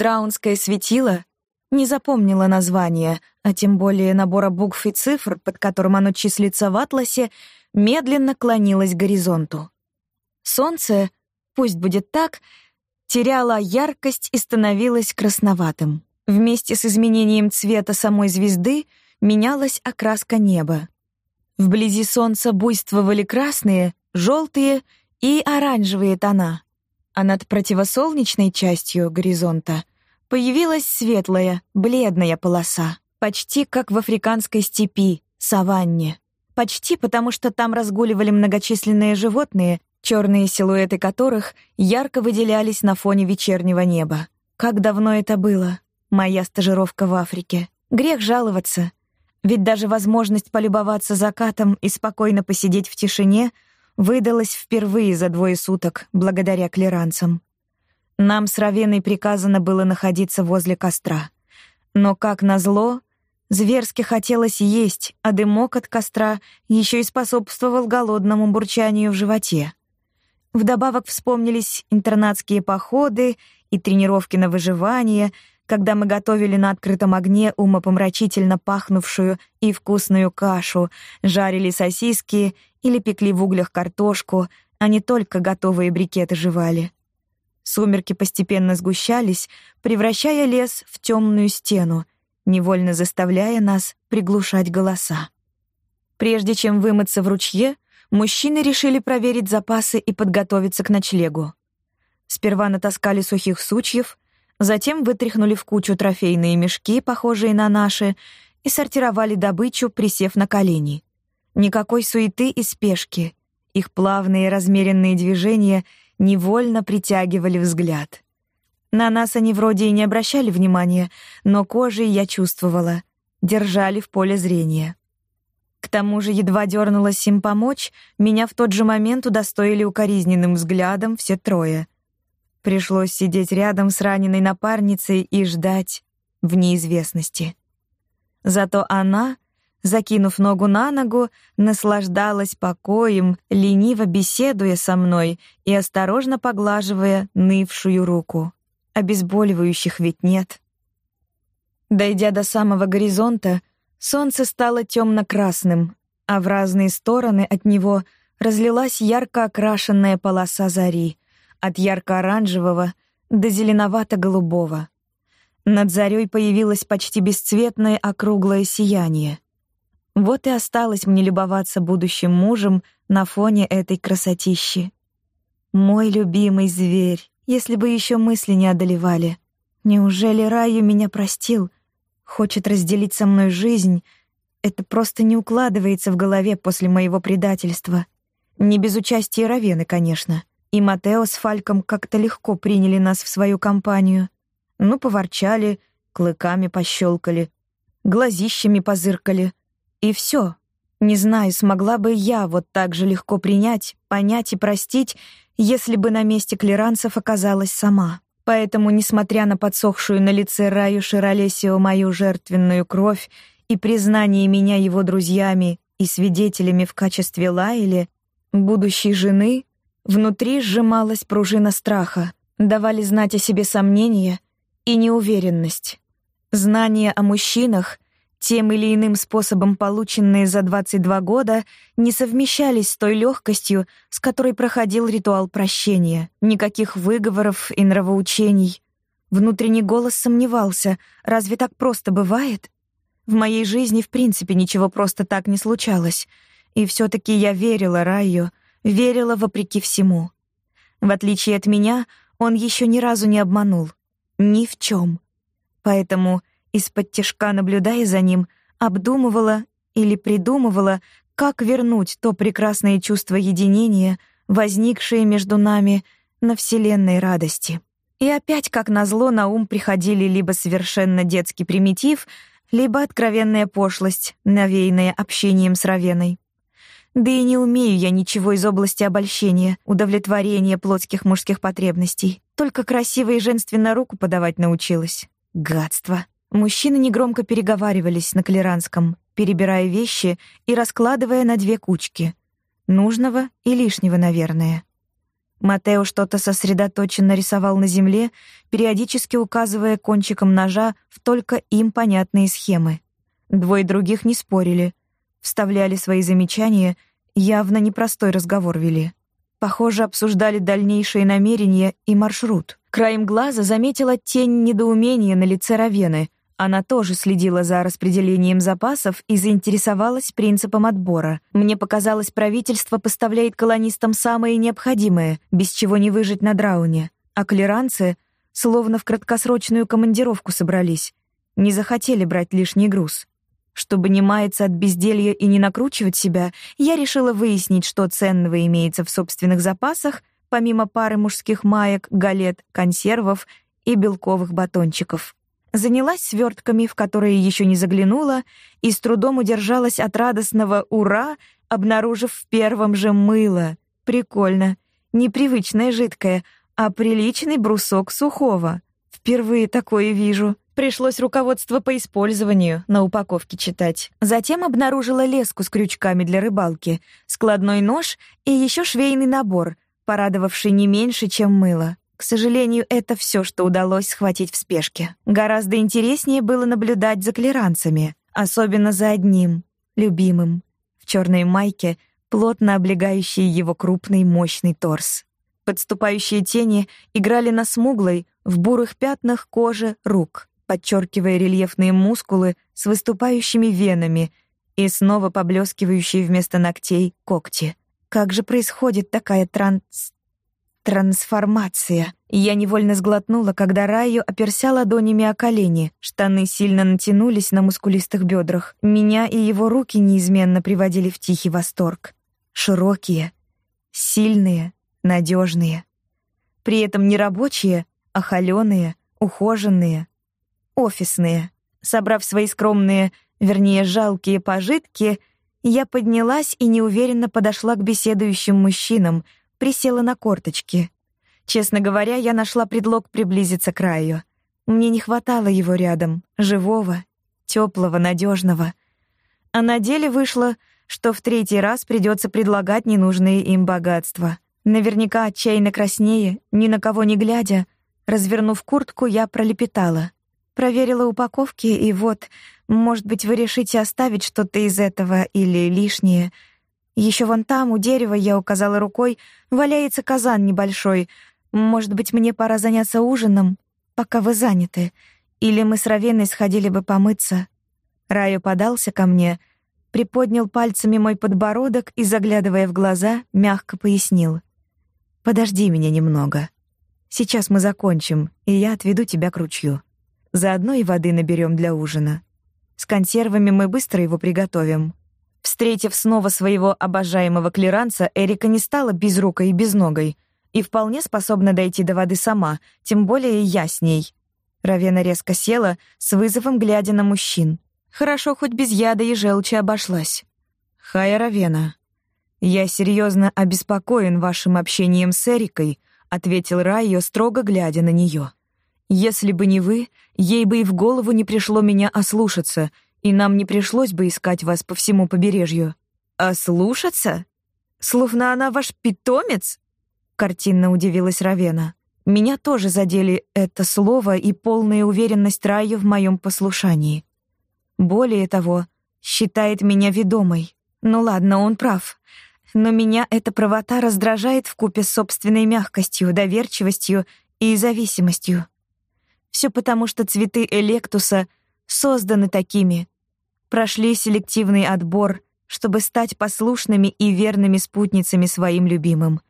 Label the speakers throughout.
Speaker 1: Драунское светило не запомнила название, а тем более набора букв и цифр, под которым оно числится в атласе, медленно клонилось к горизонту. Солнце, пусть будет так, теряло яркость и становилось красноватым. Вместе с изменением цвета самой звезды менялась окраска неба. Вблизи солнца буйствовали красные, желтые и оранжевые тона, а над противосолнечной частью горизонта появилась светлая, бледная полоса, почти как в африканской степи, саванне. Почти потому, что там разгуливали многочисленные животные, черные силуэты которых ярко выделялись на фоне вечернего неба. Как давно это было, моя стажировка в Африке. Грех жаловаться, ведь даже возможность полюбоваться закатом и спокойно посидеть в тишине выдалась впервые за двое суток благодаря клеранцам. Нам с Равеной приказано было находиться возле костра. Но, как назло, зверски хотелось есть, а дымок от костра еще и способствовал голодному бурчанию в животе. Вдобавок вспомнились интернатские походы и тренировки на выживание, когда мы готовили на открытом огне умопомрачительно пахнувшую и вкусную кашу, жарили сосиски или пекли в углях картошку, а не только готовые брикеты жевали. Сумерки постепенно сгущались, превращая лес в темную стену, невольно заставляя нас приглушать голоса. Прежде чем вымыться в ручье, мужчины решили проверить запасы и подготовиться к ночлегу. Сперва натаскали сухих сучьев, затем вытряхнули в кучу трофейные мешки, похожие на наши, и сортировали добычу, присев на колени. Никакой суеты и спешки. Их плавные размеренные движения невольно притягивали взгляд. На нас они вроде и не обращали внимания, но кожей я чувствовала, держали в поле зрения. К тому же едва дернулась им помочь, меня в тот же момент удостоили укоризненным взглядом все трое. Пришлось сидеть рядом с раненой напарницей и ждать в неизвестности. Зато она закинув ногу на ногу, наслаждалась покоем, лениво беседуя со мной и осторожно поглаживая нывшую руку. Обезболивающих ведь нет. Дойдя до самого горизонта, солнце стало темно-красным, а в разные стороны от него разлилась ярко окрашенная полоса зари, от ярко-оранжевого до зеленовато-голубого. Над зарей появилось почти бесцветное округлое сияние — вот и осталось мне любоваться будущим мужем на фоне этой красотищи. Мой любимый зверь, если бы еще мысли не одолевали. Неужели Раю меня простил? Хочет разделить со мной жизнь? Это просто не укладывается в голове после моего предательства. Не без участия Равены, конечно. И Матео с Фальком как-то легко приняли нас в свою компанию. Ну, поворчали, клыками пощелкали, глазищами позыркали — и все. Не знаю, смогла бы я вот так же легко принять, понять и простить, если бы на месте клеранцев оказалась сама. Поэтому, несмотря на подсохшую на лице Раю Широлесио мою жертвенную кровь и признание меня его друзьями и свидетелями в качестве Лайли, будущей жены, внутри сжималась пружина страха, давали знать о себе сомнения и неуверенность. Знания о мужчинах — тем или иным способом полученные за 22 года, не совмещались с той легкостью, с которой проходил ритуал прощения. Никаких выговоров и нравоучений. Внутренний голос сомневался, разве так просто бывает? В моей жизни в принципе ничего просто так не случалось. И все таки я верила Раю, верила вопреки всему. В отличие от меня, он еще ни разу не обманул. Ни в чем. Поэтому из-под тишка наблюдая за ним, обдумывала или придумывала, как вернуть то прекрасное чувство единения, возникшее между нами на вселенной радости. И опять, как назло, на ум приходили либо совершенно детский примитив, либо откровенная пошлость, навеянная общением с Равеной. Да и не умею я ничего из области обольщения, удовлетворения плотских мужских потребностей. Только красиво и женственно руку подавать научилась. Гадство. Мужчины негромко переговаривались на клеранском, перебирая вещи и раскладывая на две кучки. Нужного и лишнего, наверное. Матео что-то сосредоточенно рисовал на земле, периодически указывая кончиком ножа в только им понятные схемы. Двое других не спорили, вставляли свои замечания, явно непростой разговор вели. Похоже, обсуждали дальнейшие намерения и маршрут. Краем глаза заметила тень недоумения на лице Равены. Она тоже следила за распределением запасов и заинтересовалась принципом отбора. Мне показалось, правительство поставляет колонистам самое необходимое, без чего не выжить на Драуне. А клеранцы словно в краткосрочную командировку собрались. Не захотели брать лишний груз. Чтобы не маяться от безделья и не накручивать себя, я решила выяснить, что ценного имеется в собственных запасах, помимо пары мужских маек, галет, консервов и белковых батончиков. Занялась свертками, в которые еще не заглянула, и с трудом удержалась от радостного «Ура!», обнаружив в первом же мыло. Прикольно. Непривычное жидкое, а приличный брусок сухого. Впервые такое вижу. Пришлось руководство по использованию на упаковке читать. Затем обнаружила леску с крючками для рыбалки, складной нож и еще швейный набор, порадовавший не меньше, чем мыло. К сожалению, это все, что удалось схватить в спешке. Гораздо интереснее было наблюдать за клеранцами, особенно за одним, любимым, в черной майке, плотно облегающей его крупный мощный торс. Подступающие тени играли на смуглой, в бурых пятнах кожи рук подчеркивая рельефные мускулы с выступающими венами и снова поблескивающие вместо ногтей когти. Как же происходит такая транс... трансформация? Я невольно сглотнула, когда Раю оперся ладонями о колени. Штаны сильно натянулись на мускулистых бедрах. Меня и его руки неизменно приводили в тихий восторг. Широкие, сильные, надежные. При этом не рабочие, а холеные, ухоженные, офисные. Собрав свои скромные, вернее, жалкие пожитки, я поднялась и неуверенно подошла к беседующим мужчинам, присела на корточки. Честно говоря, я нашла предлог приблизиться к краю. Мне не хватало его рядом, живого, теплого, надежного. А на деле вышло, что в третий раз придется предлагать ненужные им богатства. Наверняка отчаянно краснее, ни на кого не глядя, развернув куртку, я пролепетала. Проверила упаковки, и вот, может быть, вы решите оставить что-то из этого или лишнее. Еще вон там, у дерева, я указала рукой, валяется казан небольшой. Может быть, мне пора заняться ужином, пока вы заняты. Или мы с Равеной сходили бы помыться. Раю подался ко мне, приподнял пальцами мой подбородок и, заглядывая в глаза, мягко пояснил. «Подожди меня немного. Сейчас мы закончим, и я отведу тебя к ручью». Заодно и воды наберем для ужина. С консервами мы быстро его приготовим. Встретив снова своего обожаемого клеранца, Эрика не стала безрукой и безногой и вполне способна дойти до воды сама, тем более я с ней. Равена резко села, с вызовом глядя на мужчин. Хорошо, хоть без яда и желчи обошлась. «Хая Равена, я серьезно обеспокоен вашим общением с Эрикой», ответил Райо, строго глядя на нее. Если бы не вы, ей бы и в голову не пришло меня ослушаться, и нам не пришлось бы искать вас по всему побережью. Ослушаться? Словно она ваш питомец? Картинно удивилась Равена. Меня тоже задели это слово и полная уверенность Раю в моем послушании. Более того, считает меня ведомой. Ну ладно, он прав. Но меня эта правота раздражает вкупе с собственной мягкостью, доверчивостью и зависимостью. Все потому, что цветы электуса созданы такими, прошли селективный отбор, чтобы стать послушными и верными спутницами своим любимым.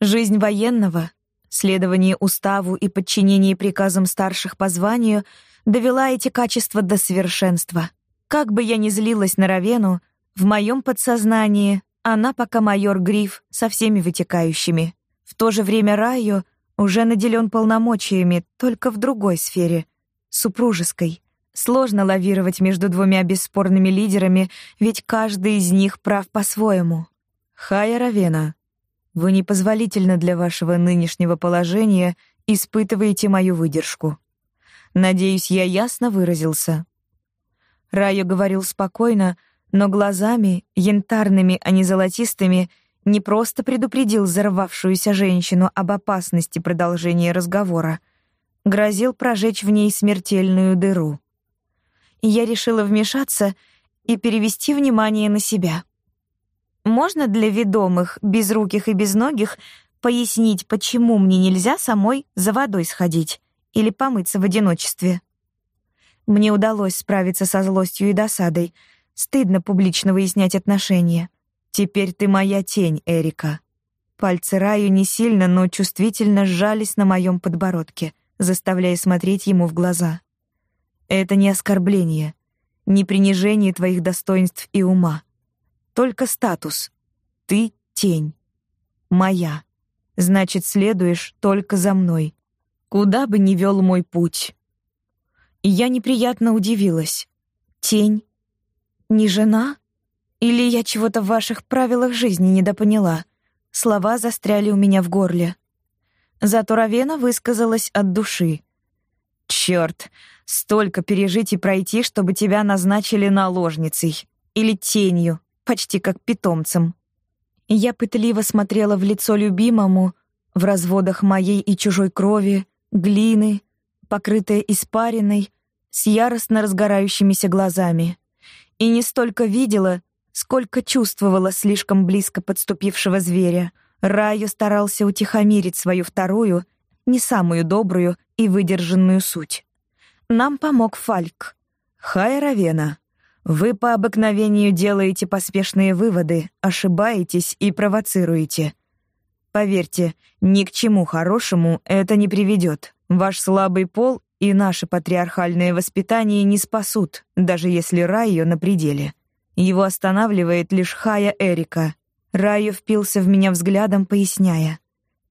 Speaker 1: Жизнь военного, следование уставу и подчинение приказам старших по званию довела эти качества до совершенства. Как бы я ни злилась на Равену, в моем подсознании она пока майор Гриф со всеми вытекающими. В то же время Райо уже наделен полномочиями, только в другой сфере — супружеской. Сложно лавировать между двумя бесспорными лидерами, ведь каждый из них прав по-своему. Хая Равена, вы непозволительно для вашего нынешнего положения испытываете мою выдержку. Надеюсь, я ясно выразился. Райо говорил спокойно, но глазами, янтарными, а не золотистыми, не просто предупредил взорвавшуюся женщину об опасности продолжения разговора, грозил прожечь в ней смертельную дыру. Я решила вмешаться и перевести внимание на себя. Можно для ведомых, безруких и безногих пояснить, почему мне нельзя самой за водой сходить или помыться в одиночестве? Мне удалось справиться со злостью и досадой. Стыдно публично выяснять отношения. Теперь ты моя тень, Эрика. Пальцы Раю не сильно, но чувствительно сжались на моем подбородке, заставляя смотреть ему в глаза. Это не оскорбление, не принижение твоих достоинств и ума. Только статус. Ты — тень. Моя. Значит, следуешь только за мной. Куда бы ни вел мой путь. Я неприятно удивилась. Тень? Не жена? Или я чего-то в ваших правилах жизни недопоняла? Слова застряли у меня в горле. Зато Равена высказалась от души. Черт, столько пережить и пройти, чтобы тебя назначили наложницей или тенью, почти как питомцем. Я пытливо смотрела в лицо любимому, в разводах моей и чужой крови, глины, покрытая испариной, с яростно разгорающимися глазами. И не столько видела, сколько чувствовала слишком близко подступившего зверя. Раю старался утихомирить свою вторую, не самую добрую и выдержанную суть. Нам помог Фальк. «Хай, вы по обыкновению делаете поспешные выводы, ошибаетесь и провоцируете. Поверьте, ни к чему хорошему это не приведет. Ваш слабый пол и наше патриархальное воспитание не спасут, даже если Райо на пределе. Его останавливает лишь Хая Эрика. Райо впился в меня взглядом, поясняя.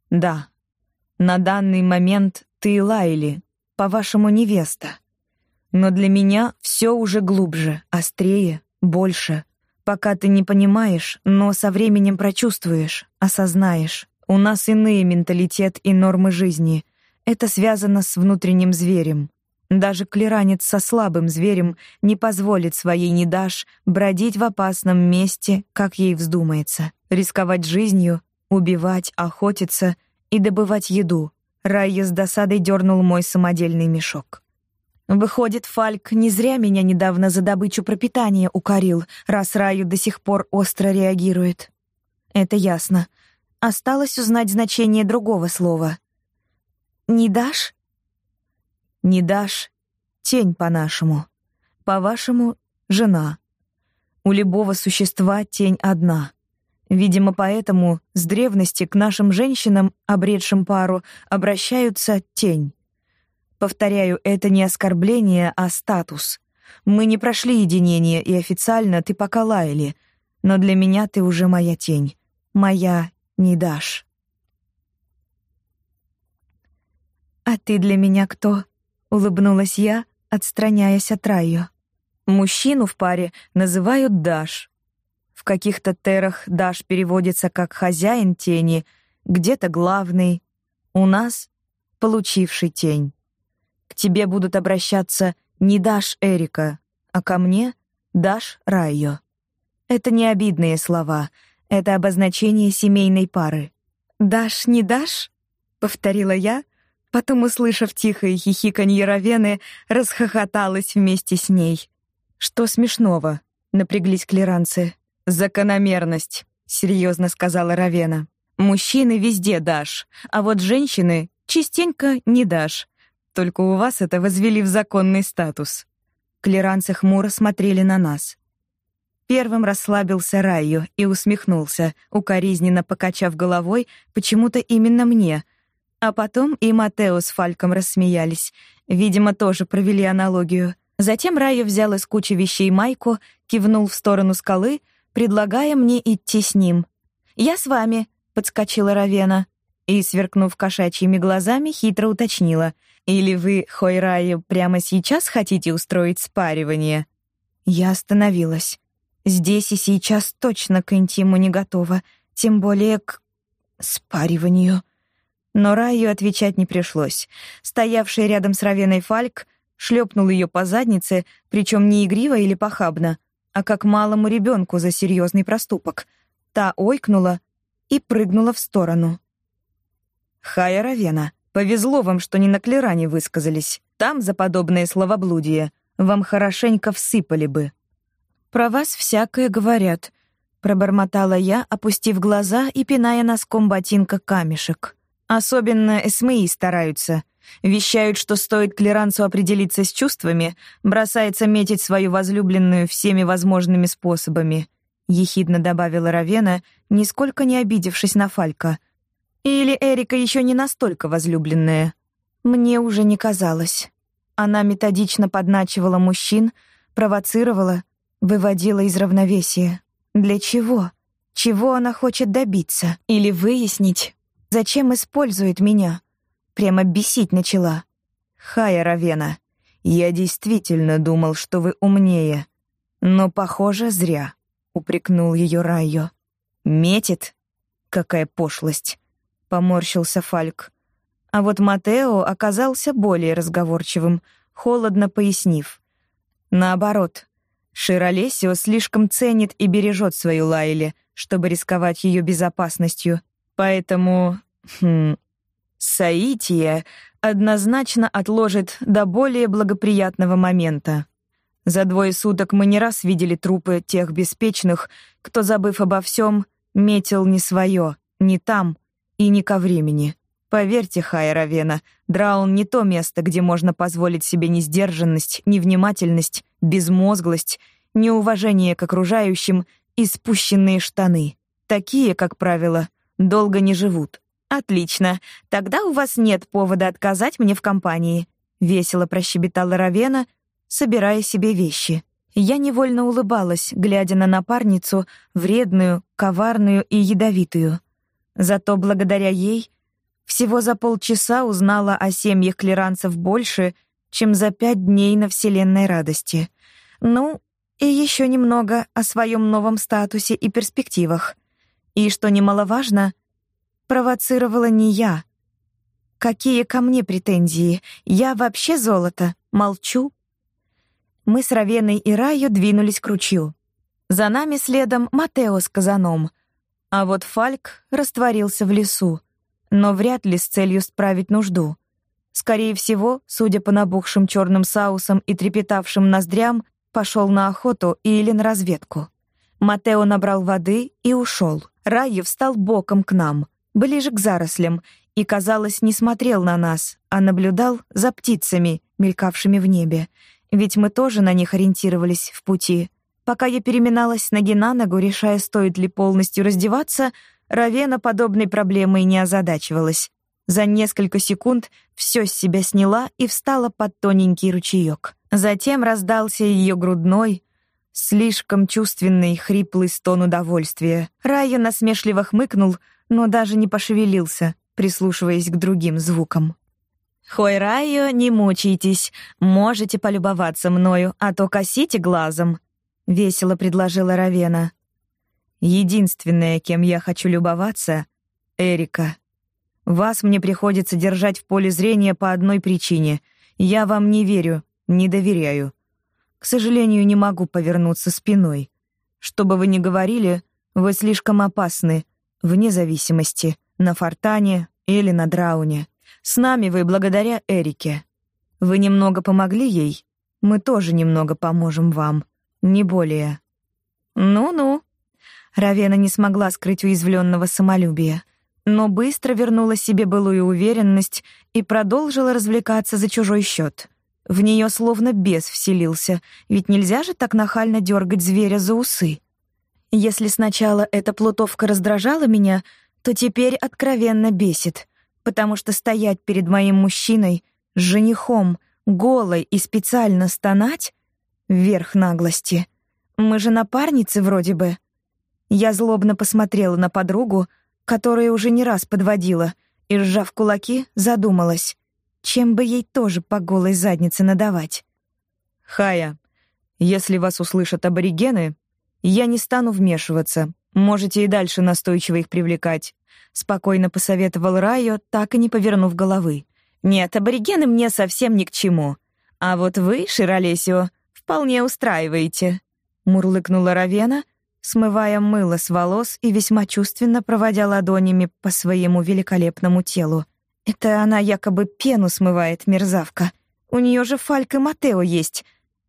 Speaker 1: «Да, на данный момент ты Лайли, по-вашему, невеста. Но для меня все уже глубже, острее, больше. Пока ты не понимаешь, но со временем прочувствуешь, осознаешь. У нас иные менталитет и нормы жизни. Это связано с внутренним зверем. Даже клиранец со слабым зверем не позволит своей недаш бродить в опасном месте, как ей вздумается, рисковать жизнью, убивать, охотиться и добывать еду. Райя с досадой дернул мой самодельный мешок. Выходит, Фальк не зря меня недавно за добычу пропитания укорил, раз Раю до сих пор остро реагирует. Это ясно. Осталось узнать значение другого слова. «Не дашь?» «Не дашь» — тень по-нашему. По-вашему — жена. У любого существа тень одна. Видимо, поэтому с древности к нашим женщинам, обретшим пару, обращаются тень. Повторяю, это не оскорбление, а статус. Мы не прошли единение, и официально ты пока лаяли, но для меня ты уже моя тень. Моя не дашь. «А ты для меня кто?» — улыбнулась я, отстраняясь от Райо. Мужчину в паре называют Даш. В каких-то терах Даш переводится как «хозяин тени», где-то «главный». У нас — «получивший тень». К тебе будут обращаться не Даш Эрика, а ко мне Даш Райо. Это не обидные слова, это обозначение семейной пары. «Даш, не дашь?» — повторила я, потом, услышав тихое хихиканье Равены, расхохоталась вместе с ней. «Что смешного?» — напряглись клиранцы. «Закономерность», — серьезно сказала Равена. «Мужчины везде дашь, а вот женщины частенько не дашь. Только у вас это возвели в законный статус. Клеранцы хмуро смотрели на нас. Первым расслабился Райо и усмехнулся, укоризненно покачав головой почему-то именно мне. А потом и Матео с Фальком рассмеялись. Видимо, тоже провели аналогию. Затем Райо взял из кучи вещей майку, кивнул в сторону скалы, предлагая мне идти с ним. «Я с вами», — подскочила Равена. И, сверкнув кошачьими глазами, хитро уточнила — или вы, Хойраю, прямо сейчас хотите устроить спаривание?» Я остановилась. Здесь и сейчас точно к интиму не готова, тем более к спариванию. Но Раю отвечать не пришлось. Стоявший рядом с Равеной Фальк шлепнул ее по заднице, причем не игриво или похабно, а как малому ребенку за серьезный проступок. Та ойкнула и прыгнула в сторону. «Хая Равена, повезло вам, что не на клеране высказались. Там за подобное словоблудие вам хорошенько всыпали бы». «Про вас всякое говорят», — пробормотала я, опустив глаза и пиная носком ботинка камешек. «Особенно СМИ стараются. Вещают, что стоит клеранцу определиться с чувствами, бросается метить свою возлюбленную всеми возможными способами», — ехидно добавила Равена, нисколько не обидевшись на Фалька. «Или Эрика еще не настолько возлюбленная?» Мне уже не казалось. Она методично подначивала мужчин, провоцировала, выводила из равновесия. Для чего? Чего она хочет добиться? Или выяснить, зачем использует меня? Прямо бесить начала. Хая Равена, я действительно думал, что вы умнее. Но, похоже, зря, упрекнул ее Райо. Метит? Какая пошлость, поморщился Фальк. А вот Матео оказался более разговорчивым, холодно пояснив. Наоборот, Широлесио слишком ценит и бережет свою Лайли, чтобы рисковать ее безопасностью. Поэтому... Хм, Саития однозначно отложит до более благоприятного момента. За двое суток мы не раз видели трупы тех беспечных, кто, забыв обо всем, метил не свое, не там и не ко времени. Поверьте, Хай Равена, Драун не то место, где можно позволить себе несдержанность, невнимательность, безмозглость, неуважение к окружающим и спущенные штаны. Такие, как правило, долго не живут. Отлично. Тогда у вас нет повода отказать мне в компании, весело прощебетала Равена, собирая себе вещи. Я невольно улыбалась, глядя на напарницу, вредную, коварную и ядовитую. Зато благодаря ей всего за полчаса узнала о семьях клеранцев больше, чем за пять дней на вселенной радости. Ну, и еще немного о своем новом статусе и перспективах. И, что немаловажно, провоцировала не я. Какие ко мне претензии? Я вообще золото, молчу. Мы с Равеной и Раю двинулись к ручью. За нами следом Матео с казаном. А вот Фальк растворился в лесу — но вряд ли с целью справить нужду. Скорее всего, судя по набухшим черным саусам и трепетавшим ноздрям, пошел на охоту или на разведку. Матео набрал воды и ушел. Райю встал боком к нам, ближе к зарослям, и, казалось, не смотрел на нас, а наблюдал за птицами, мелькавшими в небе. Ведь мы тоже на них ориентировались в пути. Пока я переминалась с ноги на ногу, решая, стоит ли полностью раздеваться, Равена подобной проблемой не озадачивалась. За несколько секунд все с себя сняла и встала под тоненький ручеек. Затем раздался ее грудной, слишком чувственный, хриплый стон удовольствия. Райо насмешливо хмыкнул, но даже не пошевелился, прислушиваясь к другим звукам. «Хой, Райо, не мучайтесь, можете полюбоваться мною, а то косите глазом», — весело предложила Равена. Единственное, кем я хочу любоваться — Эрика. Вас мне приходится держать в поле зрения по одной причине. Я вам не верю, не доверяю. К сожалению, не могу повернуться спиной. Что бы вы ни говорили, вы слишком опасны, вне зависимости, на Фортане или на Драуне. С нами вы благодаря Эрике. Вы немного помогли ей, мы тоже немного поможем вам, не более. Ну-ну, Равена не смогла скрыть уязвленного самолюбия, но быстро вернула себе былую уверенность и продолжила развлекаться за чужой счет. В нее словно бес вселился, ведь нельзя же так нахально дергать зверя за усы. Если сначала эта плутовка раздражала меня, то теперь откровенно бесит, потому что стоять перед моим мужчиной, женихом, голой и специально стонать — верх наглости. Мы же напарницы вроде бы. Я злобно посмотрела на подругу, которая уже не раз подводила, и, сжав кулаки, задумалась, чем бы ей тоже по голой заднице надавать. «Хая, если вас услышат аборигены, я не стану вмешиваться. Можете и дальше настойчиво их привлекать», — спокойно посоветовал Райо, так и не повернув головы. «Нет, аборигены мне совсем ни к чему. А вот вы, Широлесио, вполне устраиваете», — мурлыкнула Равена, смывая мыло с волос и весьма чувственно проводя ладонями по своему великолепному телу. Это она якобы пену смывает, мерзавка. У нее же Фальк и Матео есть.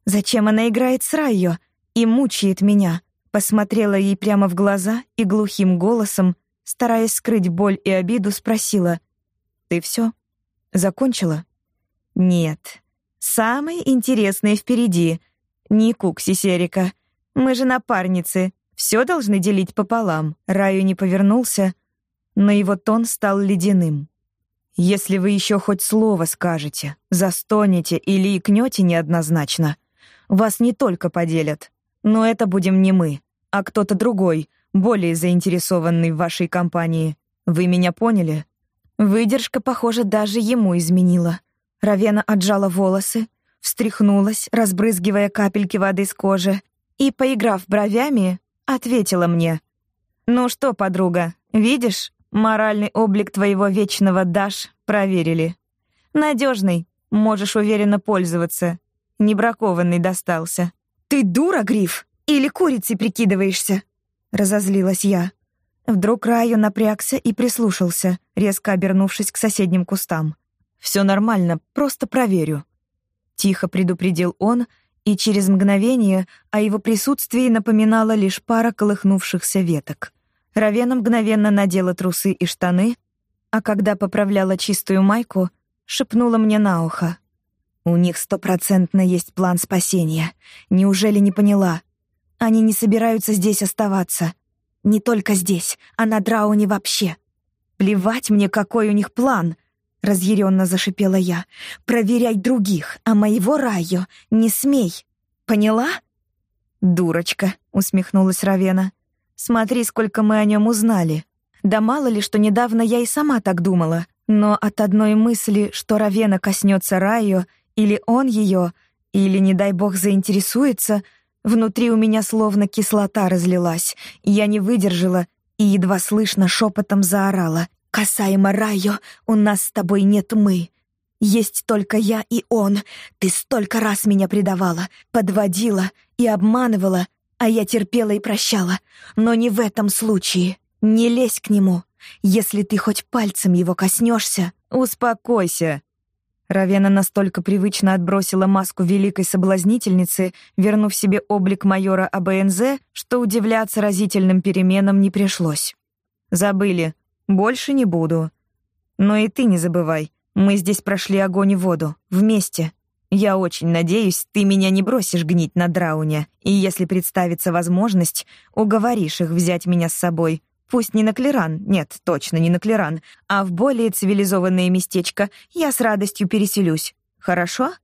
Speaker 1: Зачем она играет с Райо и мучает меня? Посмотрела ей прямо в глаза и глухим голосом, стараясь скрыть боль и обиду, спросила: "Ты все? Закончила?" "Нет. Самое интересное впереди. Не кукси, Серика. Мы же напарницы. Все должны делить пополам. Раю не повернулся, но его тон стал ледяным. Если вы еще хоть слово скажете, застонете или икнете неоднозначно, вас не только поделят, но это будем не мы, а кто-то другой, более заинтересованный в вашей компании. Вы меня поняли? Выдержка, похоже, даже ему изменила. Равена отжала волосы, встряхнулась, разбрызгивая капельки воды с кожи, и, поиграв бровями, ответила мне. «Ну что, подруга, видишь, моральный облик твоего вечного Даш проверили. Надежный, можешь уверенно пользоваться. Небракованный достался». «Ты дура, Гриф? Или курицей прикидываешься?» Разозлилась я. Вдруг Раю напрягся и прислушался, резко обернувшись к соседним кустам. «Все нормально, просто проверю». Тихо предупредил он — и через мгновение о его присутствии напоминала лишь пара колыхнувшихся веток. Равена мгновенно надела трусы и штаны, а когда поправляла чистую майку, шепнула мне на ухо. «У них стопроцентно есть план спасения. Неужели не поняла? Они не собираются здесь оставаться. Не только здесь, а на Драуне вообще. Плевать мне, какой у них план разъяренно зашипела я. Проверяй других, а моего Райо не смей. Поняла? Дурочка, усмехнулась Равена. Смотри, сколько мы о нем узнали. Да мало ли, что недавно я и сама так думала, но от одной мысли, что Равена коснется Райо, или он ее, или, не дай бог, заинтересуется, внутри у меня словно кислота разлилась. Я не выдержала и едва слышно шепотом заорала: Касаемо Райо, у нас с тобой нет мы. Есть только я и он. Ты столько раз меня предавала, подводила и обманывала, а я терпела и прощала. Но не в этом случае. Не лезь к нему. Если ты хоть пальцем его коснешься, успокойся. Равена настолько привычно отбросила маску великой соблазнительницы, вернув себе облик майора АБНЗ, что удивляться разительным переменам не пришлось. Забыли, больше не буду. Но и ты не забывай, мы здесь прошли огонь и воду, вместе. Я очень надеюсь, ты меня не бросишь гнить на драуне, и если представится возможность, уговоришь их взять меня с собой. Пусть не на Клеран, нет, точно не на Клеран, а в более цивилизованное местечко я с радостью переселюсь. Хорошо?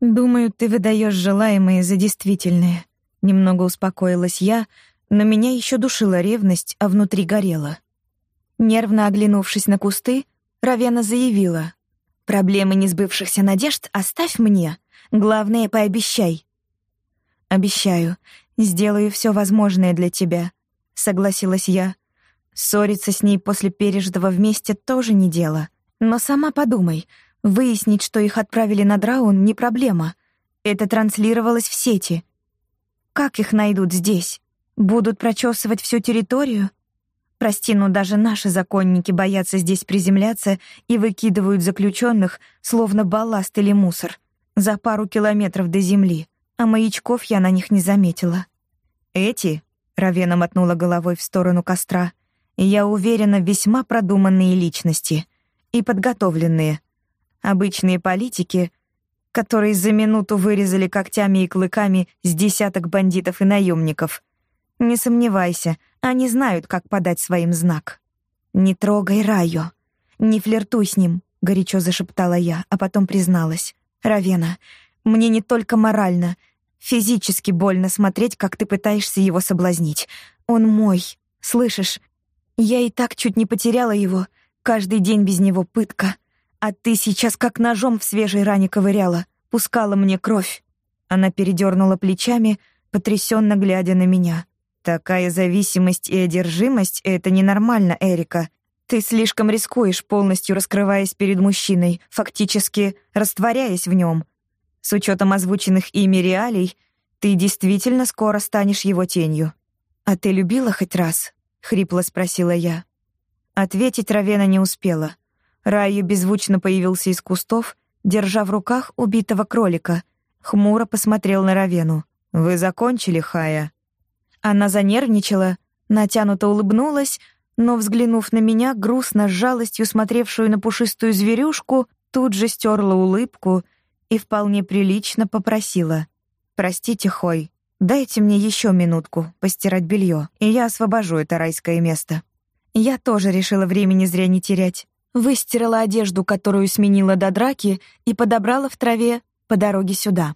Speaker 1: Думаю, ты выдаешь желаемое за действительное. Немного успокоилась я, но меня еще душила ревность, а внутри горело. Нервно оглянувшись на кусты, Равена заявила. «Проблемы несбывшихся надежд оставь мне. Главное, пообещай». «Обещаю. Сделаю все возможное для тебя», — согласилась я. Ссориться с ней после пережитого вместе тоже не дело. Но сама подумай, выяснить, что их отправили на Драун, не проблема. Это транслировалось в сети. Как их найдут здесь? Будут прочесывать всю территорию? Прости, но даже наши законники боятся здесь приземляться и выкидывают заключенных, словно балласт или мусор, за пару километров до земли, а маячков я на них не заметила. Эти, Равена мотнула головой в сторону костра, я уверена, весьма продуманные личности и подготовленные. Обычные политики, которые за минуту вырезали когтями и клыками с десяток бандитов и наемников — не сомневайся, они знают, как подать своим знак. Не трогай Райо, не флиртуй с ним, горячо зашептала я, а потом призналась: Равена, мне не только морально, физически больно смотреть, как ты пытаешься его соблазнить. Он мой, слышишь? Я и так чуть не потеряла его. Каждый день без него пытка. А ты сейчас как ножом в свежей ране ковыряла, пускала мне кровь. Она передернула плечами, потрясенно глядя на меня. Такая зависимость и одержимость — это ненормально, Эрика. Ты слишком рискуешь, полностью раскрываясь перед мужчиной, фактически растворяясь в нем. С учетом озвученных ими реалий, ты действительно скоро станешь его тенью. А ты любила хоть раз? хрипло спросила я. Ответить Равена не успела. Раю беззвучно появился из кустов, держа в руках убитого кролика. Хмуро посмотрел на Равену. «Вы закончили, Хая?» Она занервничала, натянуто улыбнулась, но, взглянув на меня, грустно, с жалостью смотревшую на пушистую зверюшку, тут же стерла улыбку и вполне прилично попросила. «Простите, Хой, дайте мне еще минутку постирать белье, и я освобожу это райское место». Я тоже решила времени зря не терять. Выстирала одежду, которую сменила до драки, и подобрала в траве по дороге сюда.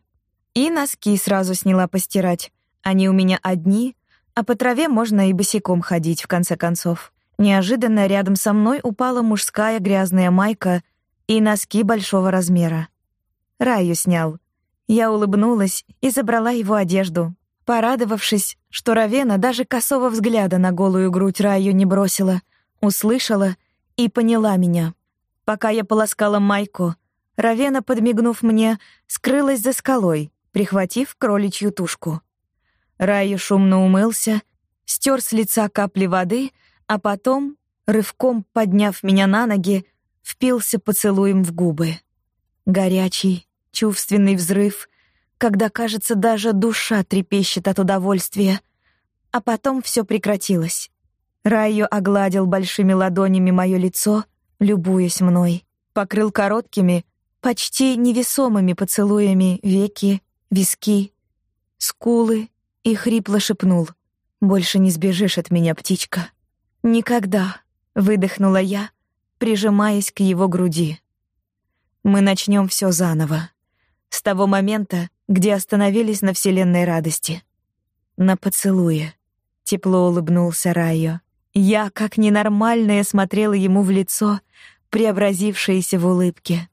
Speaker 1: И носки сразу сняла постирать. Они у меня одни, а по траве можно и босиком ходить, в конце концов. Неожиданно рядом со мной упала мужская грязная майка и носки большого размера. Раю снял. Я улыбнулась и забрала его одежду, порадовавшись, что Равена даже косого взгляда на голую грудь Раю не бросила, услышала и поняла меня. Пока я полоскала майку, Равена, подмигнув мне, скрылась за скалой, прихватив кроличью тушку. Раю шумно умылся, стер с лица капли воды, а потом, рывком подняв меня на ноги, впился поцелуем в губы. Горячий, чувственный взрыв, когда, кажется, даже душа трепещет от удовольствия. А потом все прекратилось. Райо огладил большими ладонями мое лицо, любуясь мной, покрыл короткими, почти невесомыми поцелуями веки, виски, скулы, и хрипло шепнул: "Больше не сбежишь от меня, птичка". "Никогда", выдохнула я, прижимаясь к его груди. Мы начнем все заново. С того момента, где остановились на вселенной радости. На поцелуе. Тепло улыбнулся Райо. Я, как ненормальная, смотрела ему в лицо, преобразившееся в улыбке.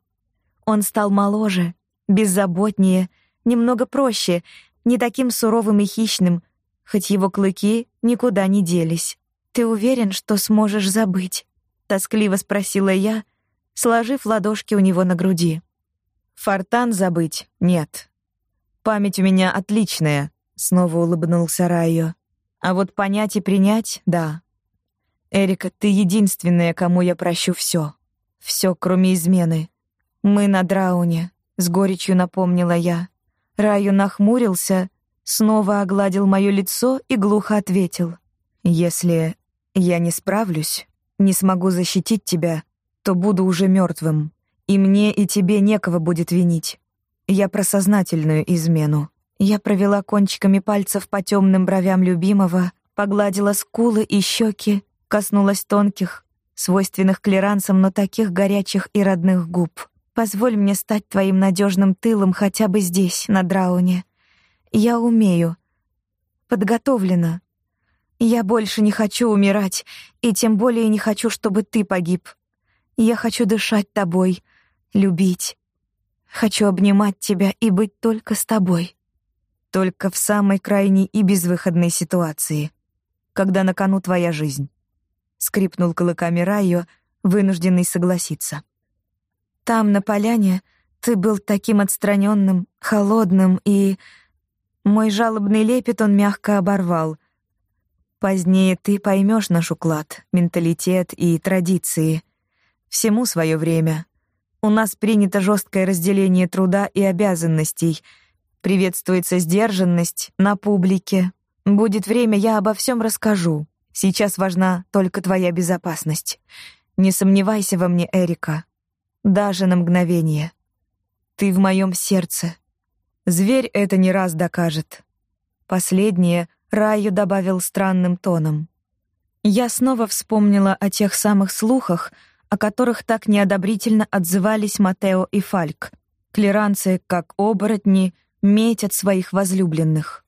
Speaker 1: Он стал моложе, беззаботнее, немного проще, не таким суровым и хищным, хоть его клыки никуда не делись. «Ты уверен, что сможешь забыть?» — тоскливо спросила я, сложив ладошки у него на груди. «Фортан забыть? Нет. Память у меня отличная», — снова улыбнулся Райо. «А вот понять и принять — да. Эрика, ты единственная, кому я прощу все, все, кроме измены. Мы на Драуне», — с горечью напомнила я. Раю нахмурился, снова огладил моё лицо и глухо ответил: "Если я не справлюсь, не смогу защитить тебя, то буду уже мёртвым, и мне и тебе некого будет винить. Я про сознательную измену". Я провела кончиками пальцев по тёмным бровям любимого, погладила скулы и щеки, коснулась тонких, свойственных клерансам, но таких горячих и родных губ. Позволь мне стать твоим надежным тылом хотя бы здесь, на Драуне. Я умею. Подготовлена. Я больше не хочу умирать, и тем более не хочу, чтобы ты погиб. Я хочу дышать тобой, любить. Хочу обнимать тебя и быть только с тобой. Только в самой крайней и безвыходной ситуации, когда на кону твоя жизнь. Скрипнул клыками Райо, вынужденный согласиться. Там, на поляне, ты был таким отстраненным, холодным и... Мой жалобный лепет он мягко оборвал. Позднее ты поймешь наш уклад, менталитет и традиции. Всему свое время. У нас принято жесткое разделение труда и обязанностей. Приветствуется сдержанность на публике. Будет время, я обо всем расскажу. Сейчас важна только твоя безопасность. Не сомневайся во мне, Эрика даже на мгновение. Ты в моем сердце. Зверь это не раз докажет. Последнее Раю добавил странным тоном. Я снова вспомнила о тех самых слухах, о которых так неодобрительно отзывались Матео и Фальк. Клеранцы, как оборотни, метят своих возлюбленных.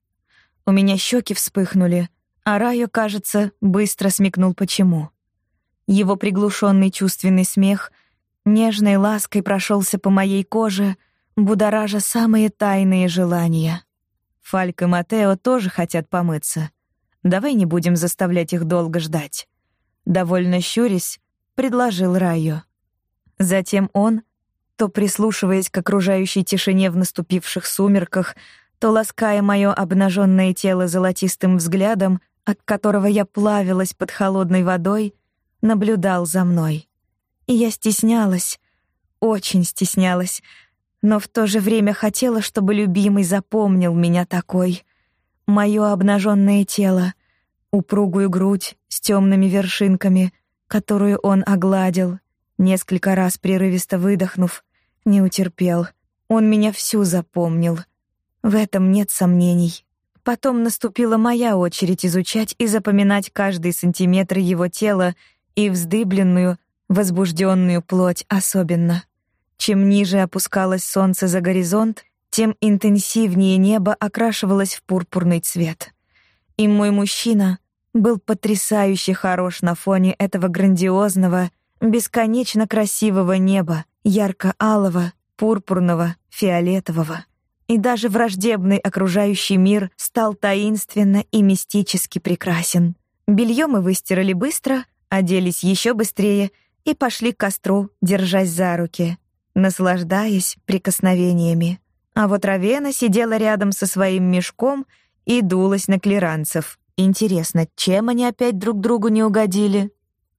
Speaker 1: У меня щеки вспыхнули, а Райо, кажется, быстро смекнул почему. Его приглушенный чувственный смех — нежной лаской прошелся по моей коже, будоража самые тайные желания. Фальк и Матео тоже хотят помыться. Давай не будем заставлять их долго ждать. Довольно щурясь, предложил Райо. Затем он, то прислушиваясь к окружающей тишине в наступивших сумерках, то лаская мое обнаженное тело золотистым взглядом, от которого я плавилась под холодной водой, наблюдал за мной. И я стеснялась, очень стеснялась, но в то же время хотела, чтобы любимый запомнил меня такой. Моё обнаженное тело, упругую грудь с темными вершинками, которую он огладил, несколько раз прерывисто выдохнув, не утерпел. Он меня всю запомнил. В этом нет сомнений. Потом наступила моя очередь изучать и запоминать каждый сантиметр его тела и вздыбленную, возбужденную плоть особенно. Чем ниже опускалось солнце за горизонт, тем интенсивнее небо окрашивалось в пурпурный цвет. И мой мужчина был потрясающе хорош на фоне этого грандиозного, бесконечно красивого неба, ярко-алого, пурпурного, фиолетового. И даже враждебный окружающий мир стал таинственно и мистически прекрасен. Белье мы выстирали быстро, оделись еще быстрее и пошли к костру, держась за руки, наслаждаясь прикосновениями. А вот Равена сидела рядом со своим мешком и дулась на клиранцев. Интересно, чем они опять друг другу не угодили?